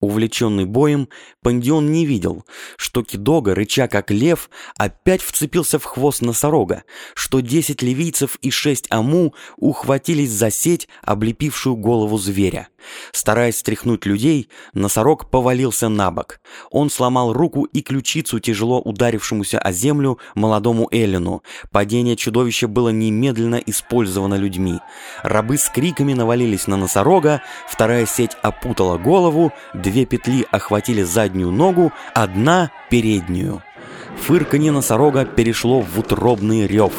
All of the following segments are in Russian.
Увлеченный боем, Пандион не видел, что Кидога, рыча как лев, опять вцепился в хвост носорога, что десять ливийцев и шесть аму ухватились за сеть, облепившую голову зверя. Стараясь стряхнуть людей, носорог повалился на бок. Он сломал руку и ключицу тяжело ударившемуся о землю молодому Эллину. Падение чудовища было немедленно использовано людьми. Рабы с криками навалились на носорога, вторая сеть опутала голову, Две петли охватили заднюю ногу, одна — переднюю. Фырканье носорога перешло в утробный рев.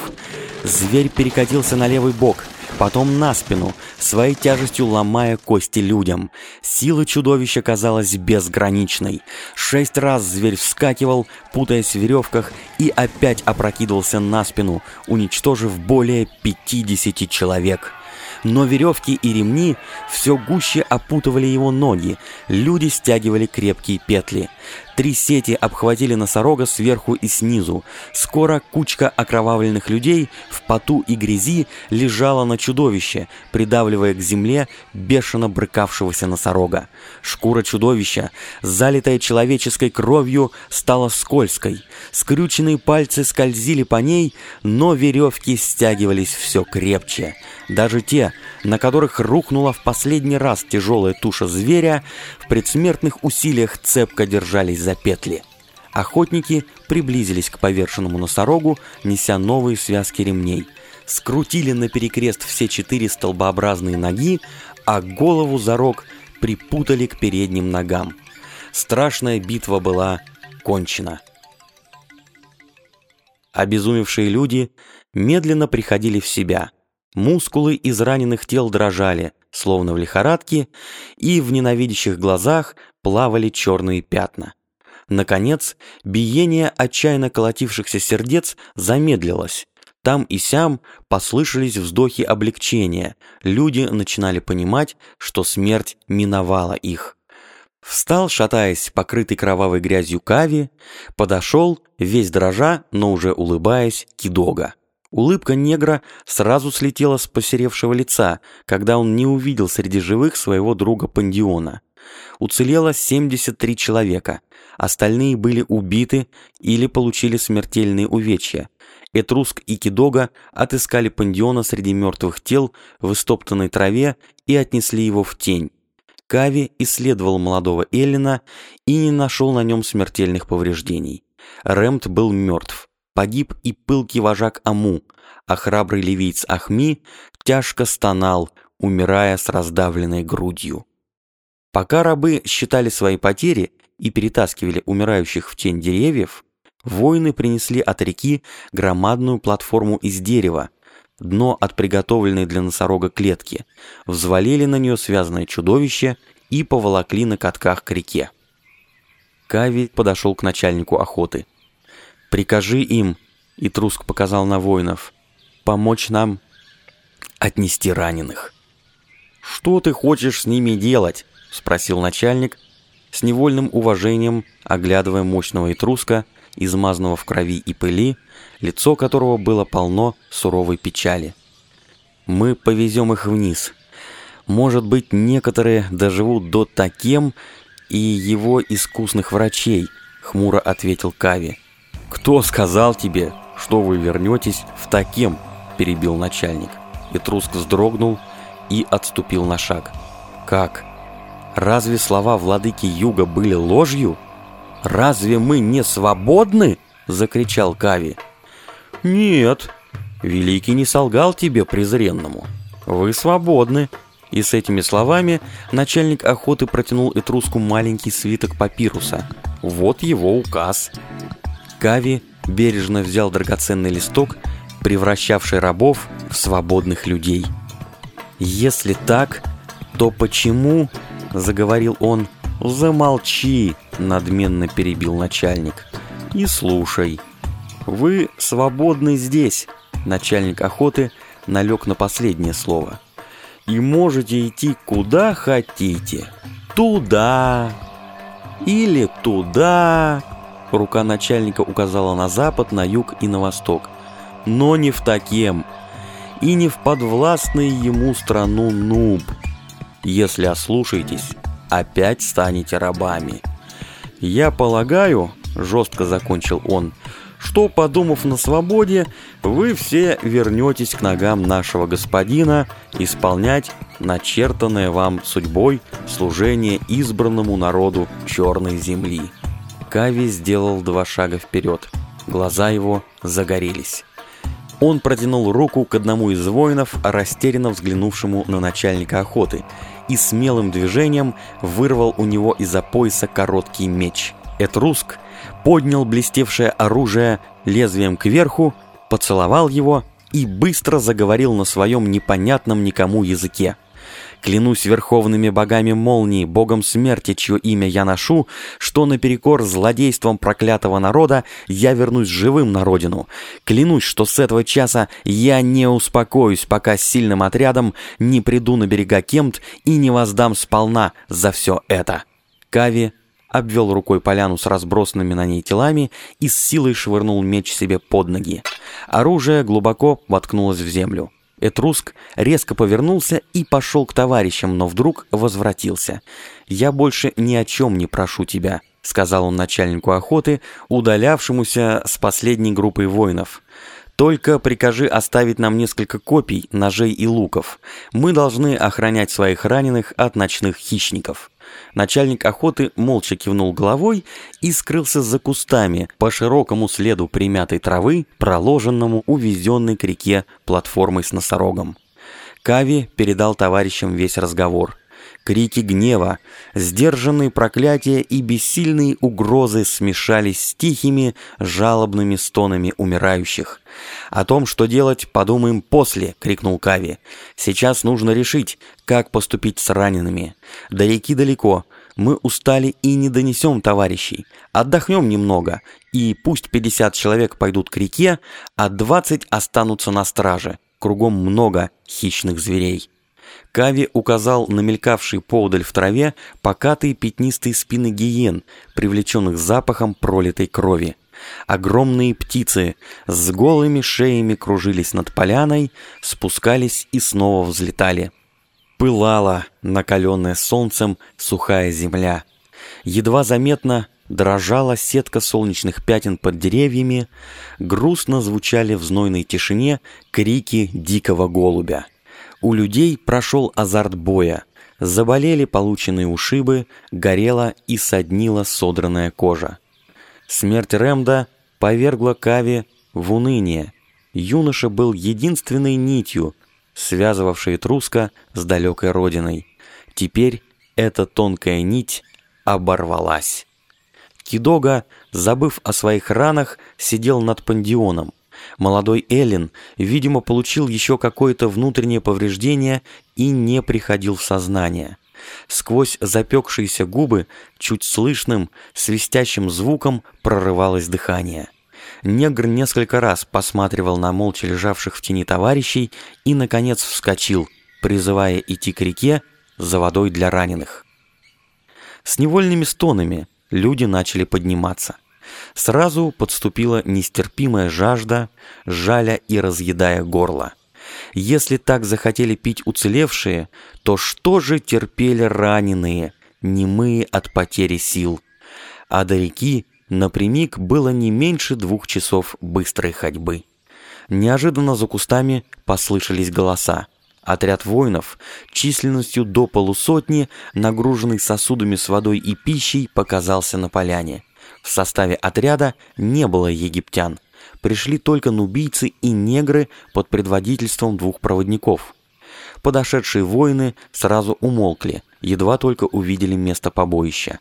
Зверь перекатился на левый бок, потом на спину, своей тяжестью ломая кости людям. Сила чудовища казалась безграничной. Шесть раз зверь вскакивал, путаясь в веревках, и опять опрокидывался на спину, уничтожив более 50 человек но веревки и ремни все гуще опутывали его ноги, люди стягивали крепкие петли. Три сети обхватили носорога сверху и снизу. Скоро кучка окровавленных людей в поту и грязи лежала на чудовище, придавливая к земле бешено брыкавшегося носорога. Шкура чудовища, залитая человеческой кровью, стала скользкой. Скрюченные пальцы скользили по ней, но веревки стягивались все крепче. Даже те, на которых рухнула в последний раз тяжелая туша зверя, предсмертных усилиях цепко держались за петли. Охотники приблизились к поверженному носорогу, неся новые связки ремней. Скрутили на перекрест все четыре столбообразные ноги, а голову за рог припутали к передним ногам. Страшная битва была кончена. Обезумевшие люди медленно приходили в себя – Мускулы из раненых тел дрожали, словно в лихорадке, и в ненавидящих глазах плавали черные пятна. Наконец, биение отчаянно колотившихся сердец замедлилось. Там и сям послышались вздохи облегчения. Люди начинали понимать, что смерть миновала их. Встал, шатаясь, покрытый кровавой грязью Кави, подошел, весь дрожа, но уже улыбаясь, Кидога. Улыбка негра сразу слетела с посеревшего лица, когда он не увидел среди живых своего друга Пандиона. Уцелело 73 человека, остальные были убиты или получили смертельные увечья. Этруск и Кидога отыскали Пандиона среди мертвых тел в истоптанной траве и отнесли его в тень. Кави исследовал молодого Эллина и не нашел на нем смертельных повреждений. Рэмт был мертв. Погиб и пылкий вожак Аму, а храбрый ливийц Ахми тяжко стонал, умирая с раздавленной грудью. Пока рабы считали свои потери и перетаскивали умирающих в тень деревьев, воины принесли от реки громадную платформу из дерева, дно от приготовленной для носорога клетки, взвалили на нее связанное чудовище и поволокли на катках к реке. Кави подошел к начальнику охоты – Прикажи им, и Труск показал на воинов, помочь нам отнести раненых. «Что ты хочешь с ними делать?» — спросил начальник, с невольным уважением оглядывая мощного Этруска, измазанного в крови и пыли, лицо которого было полно суровой печали. «Мы повезем их вниз. Может быть, некоторые доживут до таким и его искусных врачей», — хмуро ответил Кави. «Кто сказал тебе, что вы вернетесь в таким?» – перебил начальник. Петруск вздрогнул и отступил на шаг. «Как? Разве слова владыки Юга были ложью? Разве мы не свободны?» – закричал Кави. «Нет, Великий не солгал тебе, презренному. Вы свободны». И с этими словами начальник охоты протянул Этруску маленький свиток папируса. Вот его указ. Кави бережно взял драгоценный листок, превращавший рабов в свободных людей. «Если так, то почему?» – заговорил он. «Замолчи!» – надменно перебил начальник. «И слушай. Вы свободны здесь!» Начальник охоты налег на последнее слово. «И можете идти куда хотите. Туда или туда, Рука начальника указала на запад, на юг и на восток. Но не в таким. И не в подвластной ему страну Нуб. Если ослушаетесь, опять станете рабами. Я полагаю, жестко закончил он, что, подумав на свободе, вы все вернетесь к ногам нашего господина исполнять начертанное вам судьбой служение избранному народу черной земли. Кави сделал два шага вперед. Глаза его загорелись. Он протянул руку к одному из воинов, растерянно взглянувшему на начальника охоты, и смелым движением вырвал у него из-за пояса короткий меч. Этруск поднял блестевшее оружие лезвием кверху, поцеловал его и быстро заговорил на своем непонятном никому языке. Клянусь верховными богами молнии, богом смерти, чье имя я ношу, что наперекор злодейством проклятого народа я вернусь живым на родину. Клянусь, что с этого часа я не успокоюсь, пока с сильным отрядом не приду на берега Кемт и не воздам сполна за все это. Кави обвел рукой поляну с разбросанными на ней телами и с силой швырнул меч себе под ноги. Оружие глубоко воткнулось в землю. Этруск резко повернулся и пошел к товарищам, но вдруг возвратился. «Я больше ни о чем не прошу тебя», — сказал он начальнику охоты, удалявшемуся с последней группой воинов. «Только прикажи оставить нам несколько копий, ножей и луков. Мы должны охранять своих раненых от ночных хищников». Начальник охоты молча кивнул головой и скрылся за кустами по широкому следу примятой травы, проложенному увезенной к реке платформой с носорогом. Кави передал товарищам весь разговор. Крики гнева, сдержанные проклятия и бессильные угрозы смешались с тихими, жалобными стонами умирающих. «О том, что делать, подумаем после!» — крикнул Кави. «Сейчас нужно решить, как поступить с ранеными. До реки далеко, мы устали и не донесем товарищей. Отдохнем немного, и пусть 50 человек пойдут к реке, а 20 останутся на страже. Кругом много хищных зверей». Кави указал на мелькавший поодаль в траве покатые пятнистые спины гиен, привлеченных запахом пролитой крови. Огромные птицы с голыми шеями кружились над поляной, спускались и снова взлетали. Пылала, накаленная солнцем, сухая земля. Едва заметно дрожала сетка солнечных пятен под деревьями, грустно звучали в знойной тишине крики дикого голубя. У людей прошел азарт боя. Заболели полученные ушибы, горела и соднила содранная кожа. Смерть Рэмда повергла Кави в уныние. Юноша был единственной нитью, связывавшей Труска с далекой родиной. Теперь эта тонкая нить оборвалась. Кидога, забыв о своих ранах, сидел над пандионом. Молодой Эллен, видимо, получил еще какое-то внутреннее повреждение и не приходил в сознание. Сквозь запекшиеся губы чуть слышным, свистящим звуком прорывалось дыхание. Негр несколько раз посматривал на молча лежавших в тени товарищей и, наконец, вскочил, призывая идти к реке за водой для раненых. С невольными стонами люди начали подниматься – Сразу подступила нестерпимая жажда, жаля и разъедая горло. Если так захотели пить уцелевшие, то что же терпели раненые, немые от потери сил? А до реки напрямик было не меньше двух часов быстрой ходьбы. Неожиданно за кустами послышались голоса. Отряд воинов, численностью до полусотни, нагруженный сосудами с водой и пищей, показался на поляне. В составе отряда не было египтян. Пришли только нубийцы и негры под предводительством двух проводников. Подошедшие воины сразу умолкли, едва только увидели место побоища.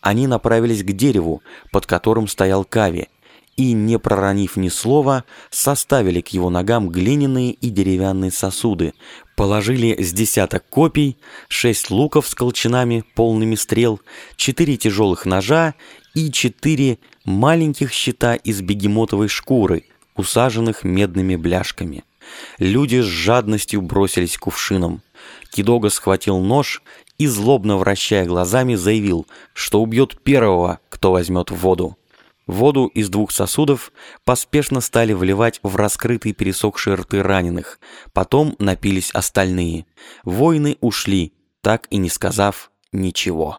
Они направились к дереву, под которым стоял Кави, и, не проронив ни слова, составили к его ногам глиняные и деревянные сосуды, положили с десяток копий, шесть луков с колчанами, полными стрел, четыре тяжелых ножа и четыре маленьких щита из бегемотовой шкуры, усаженных медными бляшками. Люди с жадностью бросились к кувшинам. Кидога схватил нож и, злобно вращая глазами, заявил, что убьет первого, кто возьмет воду. Воду из двух сосудов поспешно стали вливать в раскрытые пересохшие рты раненых. Потом напились остальные. Воины ушли, так и не сказав ничего.